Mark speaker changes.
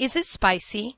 Speaker 1: Is it spicy?